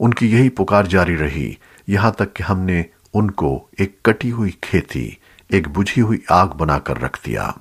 उनकी यही पुकार जारी रही। यहाँ तक कि हमने उनको एक कटी हुई खेती, एक बुझी हुई आग बनाकर रख दिया।